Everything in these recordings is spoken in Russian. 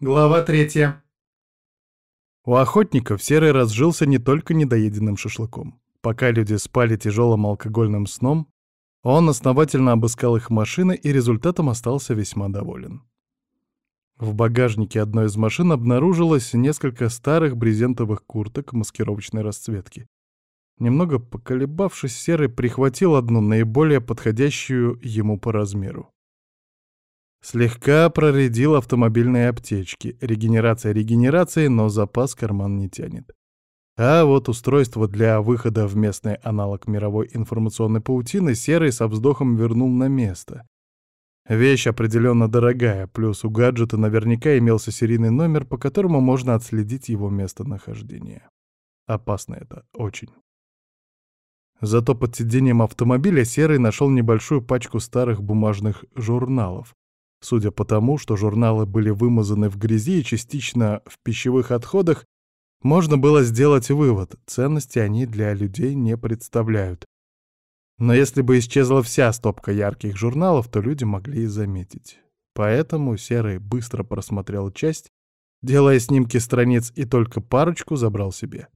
Глава третья. У охотников Серый разжился не только недоеденным шашлыком. Пока люди спали тяжелым алкогольным сном, он основательно обыскал их машины и результатом остался весьма доволен. В багажнике одной из машин обнаружилось несколько старых брезентовых курток маскировочной расцветки. Немного поколебавшись, Серый прихватил одну наиболее подходящую ему по размеру. Слегка проредил автомобильные аптечки. Регенерация регенерацией, но запас карман не тянет. А вот устройство для выхода в местный аналог мировой информационной паутины Серый со вздохом вернул на место. Вещь определенно дорогая, плюс у гаджета наверняка имелся серийный номер, по которому можно отследить его местонахождение. Опасно это, очень. Зато под сиденьем автомобиля Серый нашел небольшую пачку старых бумажных журналов, Судя по тому, что журналы были вымазаны в грязи и частично в пищевых отходах, можно было сделать вывод — ценности они для людей не представляют. Но если бы исчезла вся стопка ярких журналов, то люди могли и заметить. Поэтому Серый быстро просмотрел часть, делая снимки страниц и только парочку забрал себе.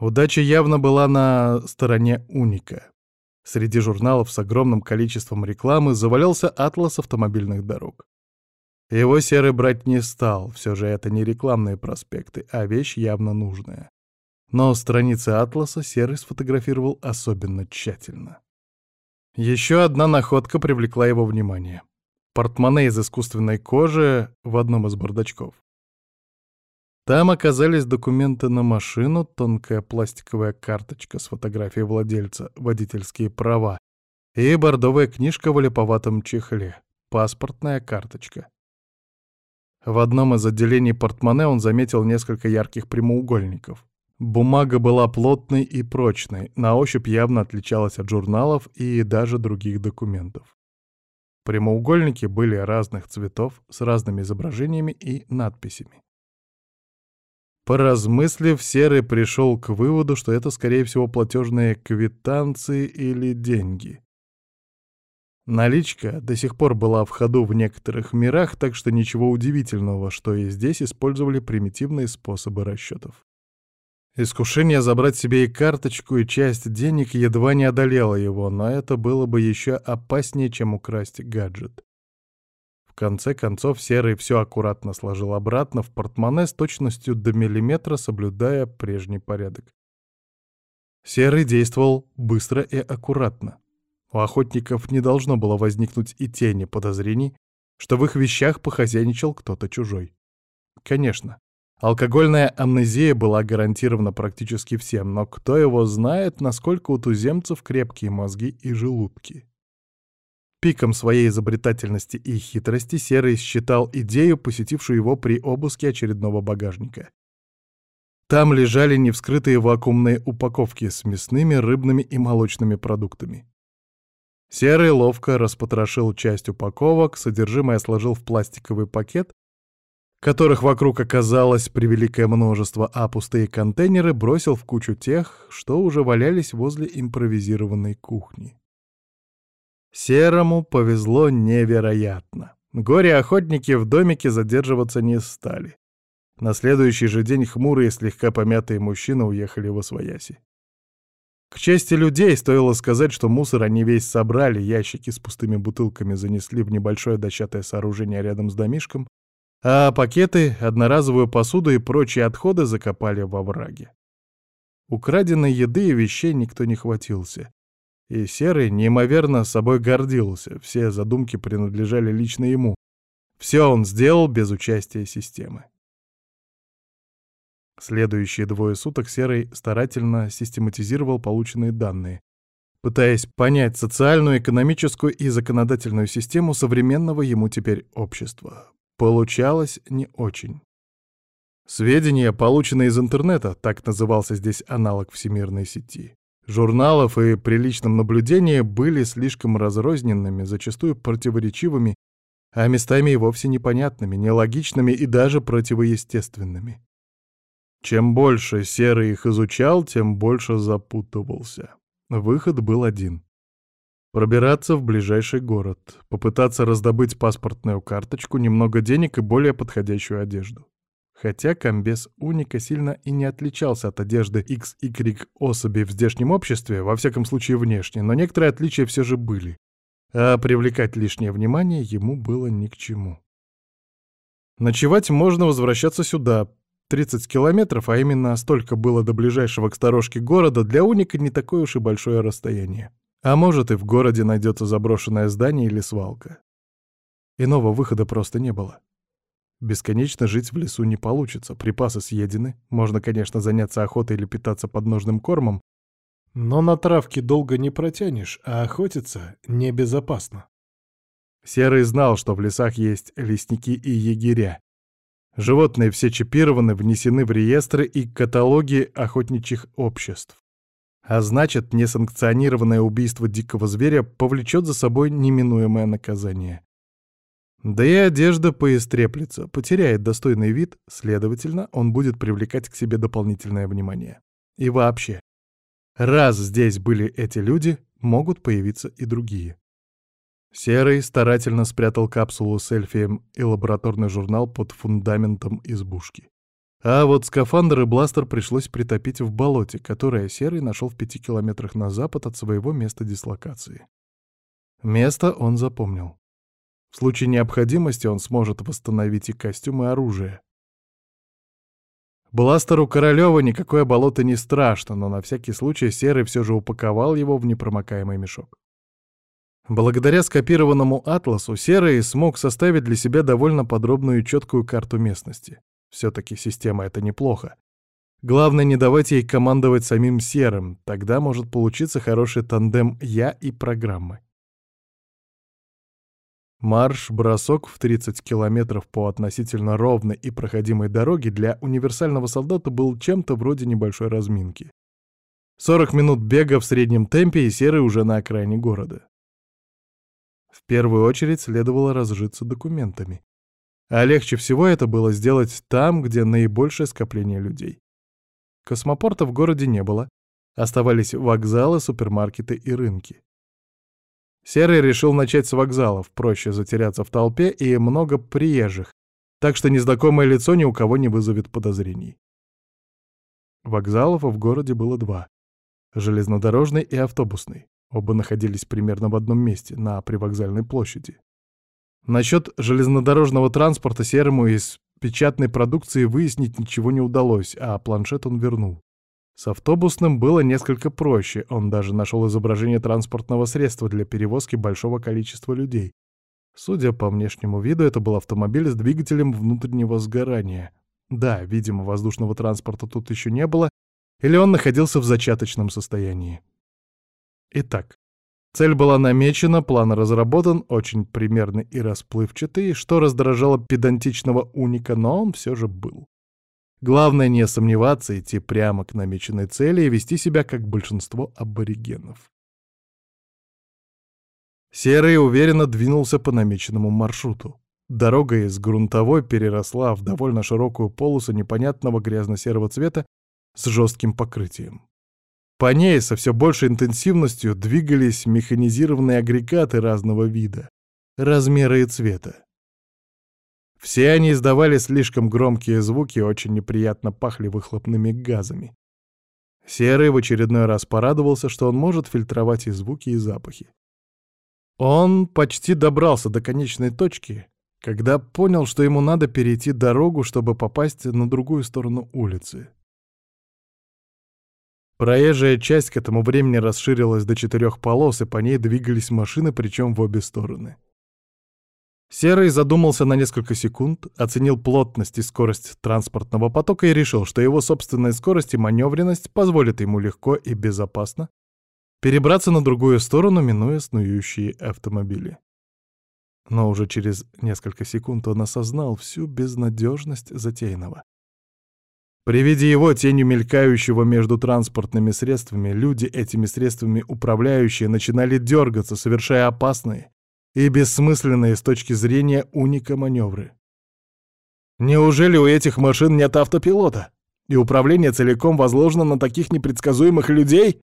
Удача явно была на стороне Уника. Среди журналов с огромным количеством рекламы завалялся атлас автомобильных дорог. Его Серый брать не стал, все же это не рекламные проспекты, а вещь явно нужная. Но страницы атласа Серый сфотографировал особенно тщательно. Еще одна находка привлекла его внимание. Портмоне из искусственной кожи в одном из бардачков. Там оказались документы на машину, тонкая пластиковая карточка с фотографией владельца, водительские права и бордовая книжка в липоватом чехле, паспортная карточка. В одном из отделений портмоне он заметил несколько ярких прямоугольников. Бумага была плотной и прочной, на ощупь явно отличалась от журналов и даже других документов. Прямоугольники были разных цветов, с разными изображениями и надписями. Поразмыслив, Серый пришел к выводу, что это, скорее всего, платежные квитанции или деньги. Наличка до сих пор была в ходу в некоторых мирах, так что ничего удивительного, что и здесь использовали примитивные способы расчетов. Искушение забрать себе и карточку, и часть денег едва не одолело его, но это было бы еще опаснее, чем украсть гаджет конце концов, Серый все аккуратно сложил обратно в портмоне с точностью до миллиметра, соблюдая прежний порядок. Серый действовал быстро и аккуратно. У охотников не должно было возникнуть и тени подозрений, что в их вещах похозяйничал кто-то чужой. Конечно, алкогольная амнезия была гарантирована практически всем, но кто его знает, насколько у туземцев крепкие мозги и желудки. Пиком своей изобретательности и хитрости Серый считал идею, посетившую его при обыске очередного багажника. Там лежали невскрытые вакуумные упаковки с мясными, рыбными и молочными продуктами. Серый ловко распотрошил часть упаковок, содержимое сложил в пластиковый пакет, которых вокруг оказалось превеликое множество, а пустые контейнеры бросил в кучу тех, что уже валялись возле импровизированной кухни. Серому повезло невероятно. Горе-охотники в домике задерживаться не стали. На следующий же день хмурые, слегка помятые мужчины уехали в Освояси. К чести людей стоило сказать, что мусор они весь собрали, ящики с пустыми бутылками занесли в небольшое дощатое сооружение рядом с домишком, а пакеты, одноразовую посуду и прочие отходы закопали во враге. Украденной еды и вещей никто не хватился. И Серый неимоверно собой гордился, все задумки принадлежали лично ему. Все он сделал без участия системы. Следующие двое суток Серый старательно систематизировал полученные данные, пытаясь понять социальную, экономическую и законодательную систему современного ему теперь общества. Получалось не очень. Сведения, полученные из интернета, так назывался здесь аналог всемирной сети, журналов и при личном наблюдении были слишком разрозненными, зачастую противоречивыми, а местами и вовсе непонятными, нелогичными и даже противоестественными. Чем больше Серый их изучал, тем больше запутывался. Выход был один. Пробираться в ближайший город, попытаться раздобыть паспортную карточку, немного денег и более подходящую одежду. Хотя комбез Уника сильно и не отличался от одежды XY особей в здешнем обществе, во всяком случае внешне, но некоторые отличия все же были. А привлекать лишнее внимание ему было ни к чему. Ночевать можно возвращаться сюда. 30 километров, а именно столько было до ближайшего к сторожке города, для Уника не такое уж и большое расстояние. А может, и в городе найдется заброшенное здание или свалка. Иного выхода просто не было. Бесконечно жить в лесу не получится, припасы съедены, можно, конечно, заняться охотой или питаться подножным кормом, но на травке долго не протянешь, а охотиться небезопасно. Серый знал, что в лесах есть лесники и егеря. Животные все чипированы, внесены в реестры и каталоги охотничьих обществ. А значит, несанкционированное убийство дикого зверя повлечет за собой неминуемое наказание. Да и одежда поистреплется, потеряет достойный вид, следовательно, он будет привлекать к себе дополнительное внимание. И вообще, раз здесь были эти люди, могут появиться и другие. Серый старательно спрятал капсулу с эльфием и лабораторный журнал под фундаментом избушки. А вот скафандр и бластер пришлось притопить в болоте, которое Серый нашел в пяти километрах на запад от своего места дислокации. Место он запомнил. В случае необходимости он сможет восстановить и костюм, и оружие. Бластеру Королёва никакое болото не страшно, но на всякий случай Серый все же упаковал его в непромокаемый мешок. Благодаря скопированному атласу Серый смог составить для себя довольно подробную и четкую карту местности. Все-таки система — это неплохо. Главное не давать ей командовать самим Серым, тогда может получиться хороший тандем «я» и программы. Марш-бросок в 30 километров по относительно ровной и проходимой дороге для универсального солдата был чем-то вроде небольшой разминки. 40 минут бега в среднем темпе и серый уже на окраине города. В первую очередь следовало разжиться документами. А легче всего это было сделать там, где наибольшее скопление людей. Космопорта в городе не было. Оставались вокзалы, супермаркеты и рынки. Серый решил начать с вокзалов, проще затеряться в толпе и много приезжих, так что незнакомое лицо ни у кого не вызовет подозрений. Вокзалов в городе было два — железнодорожный и автобусный. Оба находились примерно в одном месте, на привокзальной площади. Насчет железнодорожного транспорта Серому из печатной продукции выяснить ничего не удалось, а планшет он вернул. С автобусным было несколько проще, он даже нашел изображение транспортного средства для перевозки большого количества людей. Судя по внешнему виду, это был автомобиль с двигателем внутреннего сгорания. Да, видимо, воздушного транспорта тут еще не было, или он находился в зачаточном состоянии. Итак, цель была намечена, план разработан, очень примерный и расплывчатый, что раздражало педантичного уника, но он все же был. Главное не сомневаться, идти прямо к намеченной цели и вести себя как большинство аборигенов. Серый уверенно двинулся по намеченному маршруту. Дорога из грунтовой переросла в довольно широкую полосу непонятного грязно-серого цвета с жестким покрытием. По ней со все большей интенсивностью двигались механизированные агрегаты разного вида, размера и цвета. Все они издавали слишком громкие звуки и очень неприятно пахли выхлопными газами. Серый в очередной раз порадовался, что он может фильтровать и звуки, и запахи. Он почти добрался до конечной точки, когда понял, что ему надо перейти дорогу, чтобы попасть на другую сторону улицы. Проезжая часть к этому времени расширилась до четырех полос, и по ней двигались машины, причем в обе стороны. Серый задумался на несколько секунд, оценил плотность и скорость транспортного потока и решил, что его собственная скорость и маневренность позволят ему легко и безопасно перебраться на другую сторону, минуя снующие автомобили. Но уже через несколько секунд он осознал всю безнадежность затеянного. При виде его тенью мелькающего между транспортными средствами, люди, этими средствами управляющие, начинали дергаться, совершая опасные, и бессмысленные с точки зрения уника маневры. Неужели у этих машин нет автопилота? И управление целиком возложено на таких непредсказуемых людей?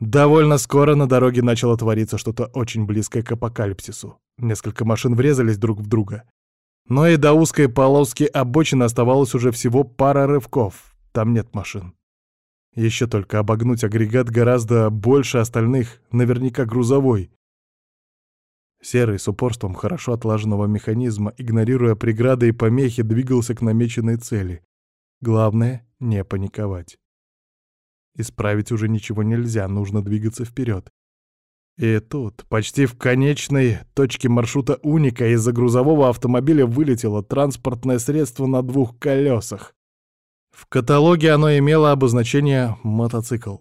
Довольно скоро на дороге начало твориться что-то очень близкое к апокалипсису. Несколько машин врезались друг в друга. Но и до узкой полоски обочины оставалось уже всего пара рывков. Там нет машин. Еще только обогнуть агрегат гораздо больше остальных, наверняка грузовой. Серый с упорством хорошо отлаженного механизма, игнорируя преграды и помехи, двигался к намеченной цели. Главное — не паниковать. Исправить уже ничего нельзя, нужно двигаться вперед. И тут, почти в конечной точке маршрута Уника, из-за грузового автомобиля вылетело транспортное средство на двух колесах. В каталоге оно имело обозначение «мотоцикл».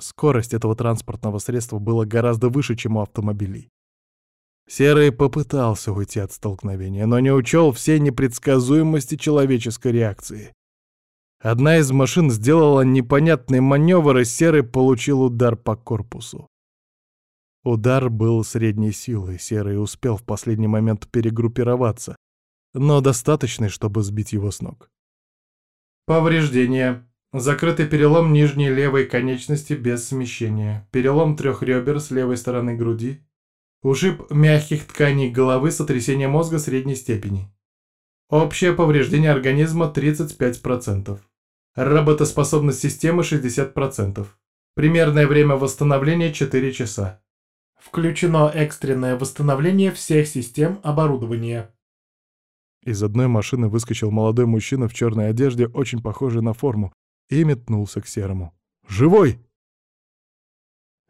Скорость этого транспортного средства была гораздо выше, чем у автомобилей. Серый попытался уйти от столкновения, но не учел всей непредсказуемости человеческой реакции. Одна из машин сделала непонятный маневр, и Серый получил удар по корпусу. Удар был средней силы, Серый успел в последний момент перегруппироваться, но достаточный, чтобы сбить его с ног. Повреждение. Закрытый перелом нижней левой конечности без смещения. Перелом трех ребер с левой стороны груди. Ушиб мягких тканей головы, сотрясение мозга средней степени. Общее повреждение организма 35%. Работоспособность системы 60%. Примерное время восстановления 4 часа. Включено экстренное восстановление всех систем оборудования. Из одной машины выскочил молодой мужчина в черной одежде, очень похожий на форму, и метнулся к Серому. «Живой!»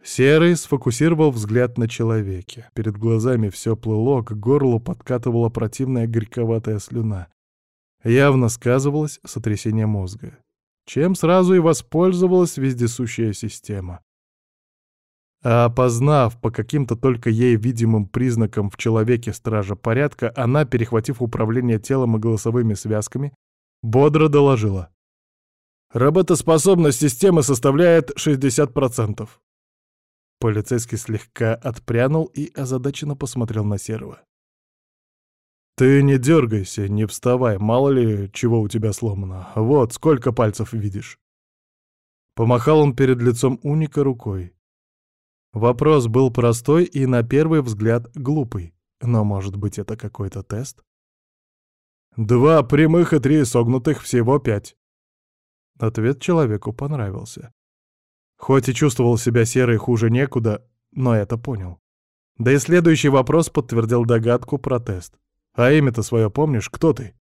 Серый сфокусировал взгляд на человеке. Перед глазами все плыло, к горлу подкатывала противная горьковатая слюна. Явно сказывалось сотрясение мозга. Чем сразу и воспользовалась вездесущая система. А опознав по каким-то только ей видимым признакам в человеке стража порядка, она, перехватив управление телом и голосовыми связками, бодро доложила. Работоспособность системы составляет 60%. Полицейский слегка отпрянул и озадаченно посмотрел на Серого. «Ты не дергайся, не вставай, мало ли чего у тебя сломано. Вот, сколько пальцев видишь». Помахал он перед лицом Уника рукой. Вопрос был простой и, на первый взгляд, глупый. Но, может быть, это какой-то тест? «Два прямых и три согнутых, всего пять». Ответ человеку понравился. Хоть и чувствовал себя серой хуже некуда, но это понял. Да и следующий вопрос подтвердил догадку про тест. «А имя-то свое помнишь? Кто ты?»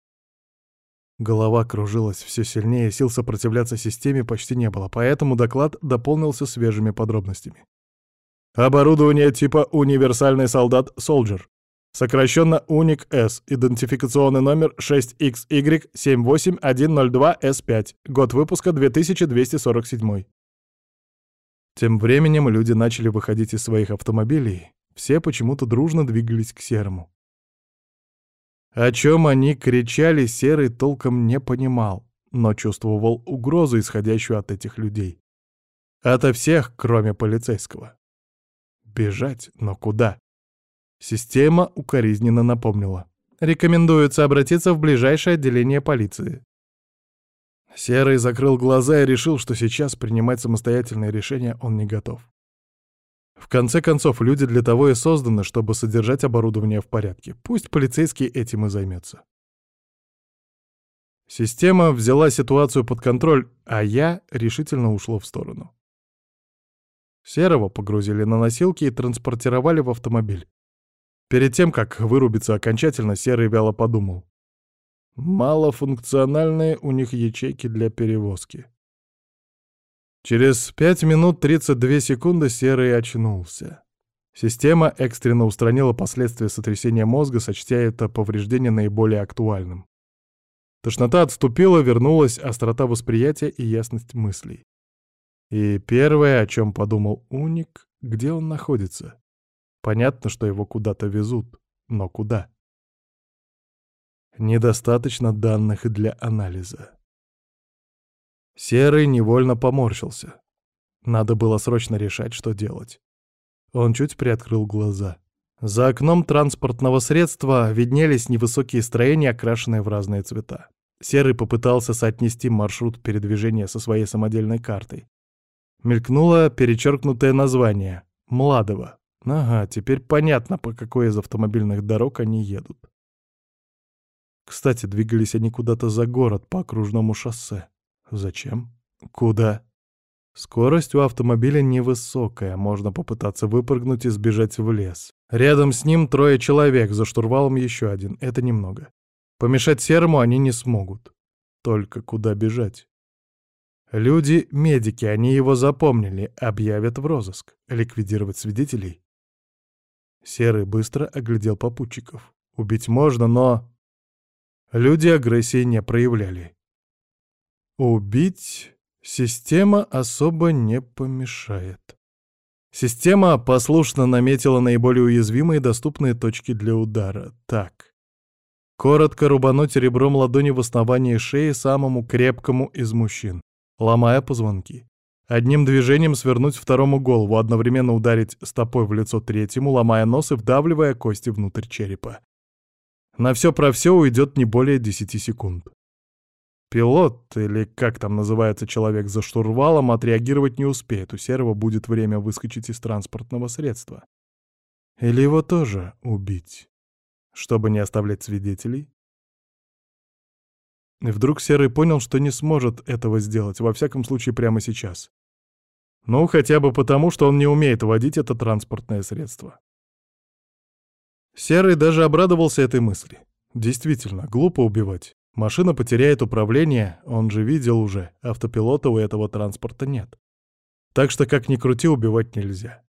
Голова кружилась все сильнее, сил сопротивляться системе почти не было, поэтому доклад дополнился свежими подробностями. Оборудование типа «Универсальный солдат Soldier». Сокращенно УНИК-С, идентификационный номер 6XY78102S5, год выпуска 2247. Тем временем люди начали выходить из своих автомобилей, все почему-то дружно двигались к Серому. О чем они кричали, Серый толком не понимал, но чувствовал угрозу, исходящую от этих людей. Ото всех, кроме полицейского. Бежать, но куда? Система укоризненно напомнила. Рекомендуется обратиться в ближайшее отделение полиции. Серый закрыл глаза и решил, что сейчас принимать самостоятельные решения он не готов. В конце концов, люди для того и созданы, чтобы содержать оборудование в порядке. Пусть полицейский этим и займется. Система взяла ситуацию под контроль, а я решительно ушло в сторону. Серого погрузили на носилки и транспортировали в автомобиль. Перед тем, как вырубиться окончательно, Серый вяло подумал. Малофункциональные у них ячейки для перевозки. Через 5 минут 32 секунды Серый очнулся. Система экстренно устранила последствия сотрясения мозга, сочтя это повреждение наиболее актуальным. Тошнота отступила, вернулась острота восприятия и ясность мыслей. И первое, о чем подумал Уник, где он находится. Понятно, что его куда-то везут, но куда? Недостаточно данных для анализа. Серый невольно поморщился. Надо было срочно решать, что делать. Он чуть приоткрыл глаза. За окном транспортного средства виднелись невысокие строения, окрашенные в разные цвета. Серый попытался соотнести маршрут передвижения со своей самодельной картой. Мелькнуло перечеркнутое название — Младово. Ага, теперь понятно, по какой из автомобильных дорог они едут. Кстати, двигались они куда-то за город по окружному шоссе. Зачем? Куда? Скорость у автомобиля невысокая, можно попытаться выпрыгнуть и сбежать в лес. Рядом с ним трое человек, за штурвалом еще один, это немного. Помешать серому они не смогут. Только куда бежать? Люди — медики, они его запомнили, объявят в розыск. Ликвидировать свидетелей? Серый быстро оглядел попутчиков. Убить можно, но... Люди агрессии не проявляли. Убить Система особо не помешает. Система послушно наметила наиболее уязвимые доступные точки для удара. Так. Коротко рубануть ребром ладони в основании шеи самому крепкому из мужчин, ломая позвонки. Одним движением свернуть второму голову, одновременно ударить стопой в лицо третьему, ломая нос и вдавливая кости внутрь черепа. На все про все уйдет не более 10 секунд. Пилот, или как там называется человек за штурвалом, отреагировать не успеет, у Серого будет время выскочить из транспортного средства. Или его тоже убить, чтобы не оставлять свидетелей? И вдруг Серый понял, что не сможет этого сделать, во всяком случае прямо сейчас. Ну, хотя бы потому, что он не умеет водить это транспортное средство. Серый даже обрадовался этой мысли. Действительно, глупо убивать. Машина потеряет управление, он же видел уже, автопилота у этого транспорта нет. Так что, как ни крути, убивать нельзя.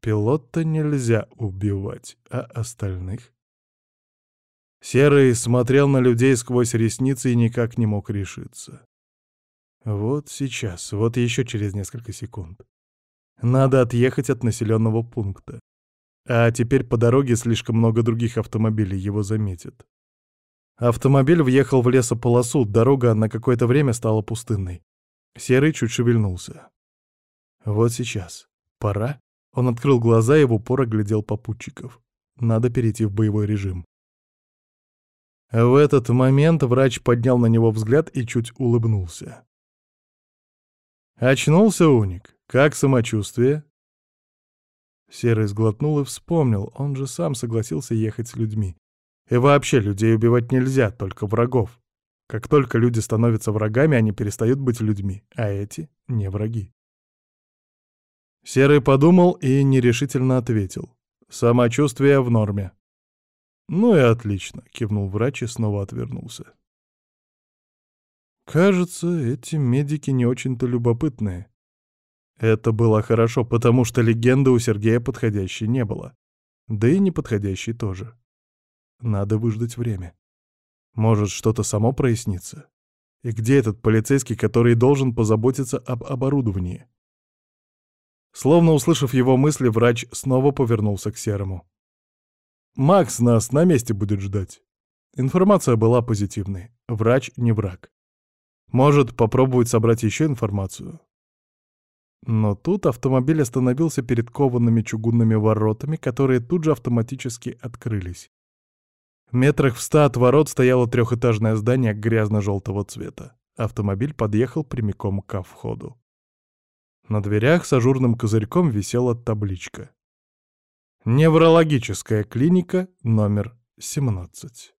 Пилота нельзя убивать, а остальных? Серый смотрел на людей сквозь ресницы и никак не мог решиться. Вот сейчас, вот еще через несколько секунд. Надо отъехать от населенного пункта. А теперь по дороге слишком много других автомобилей его заметят. Автомобиль въехал в лесополосу, дорога на какое-то время стала пустынной. Серый чуть шевельнулся. Вот сейчас. Пора. Он открыл глаза и в упор оглядел попутчиков. Надо перейти в боевой режим. В этот момент врач поднял на него взгляд и чуть улыбнулся. «Очнулся уник. Как самочувствие?» Серый сглотнул и вспомнил, он же сам согласился ехать с людьми. И вообще, людей убивать нельзя, только врагов. Как только люди становятся врагами, они перестают быть людьми, а эти — не враги. Серый подумал и нерешительно ответил. «Самочувствие в норме». «Ну и отлично», — кивнул врач и снова отвернулся. «Кажется, эти медики не очень-то любопытные». Это было хорошо, потому что легенды у Сергея подходящей не было. Да и неподходящей тоже. Надо выждать время. Может, что-то само прояснится? И где этот полицейский, который должен позаботиться об оборудовании? Словно услышав его мысли, врач снова повернулся к Серому. «Макс нас на месте будет ждать». Информация была позитивной. Врач не враг. Может, попробовать собрать еще информацию? Но тут автомобиль остановился перед коваными чугунными воротами, которые тут же автоматически открылись. Метрах в ста от ворот стояло трехэтажное здание грязно-желтого цвета. Автомобиль подъехал прямиком ко входу. На дверях с ажурным козырьком висела табличка. Неврологическая клиника номер 17.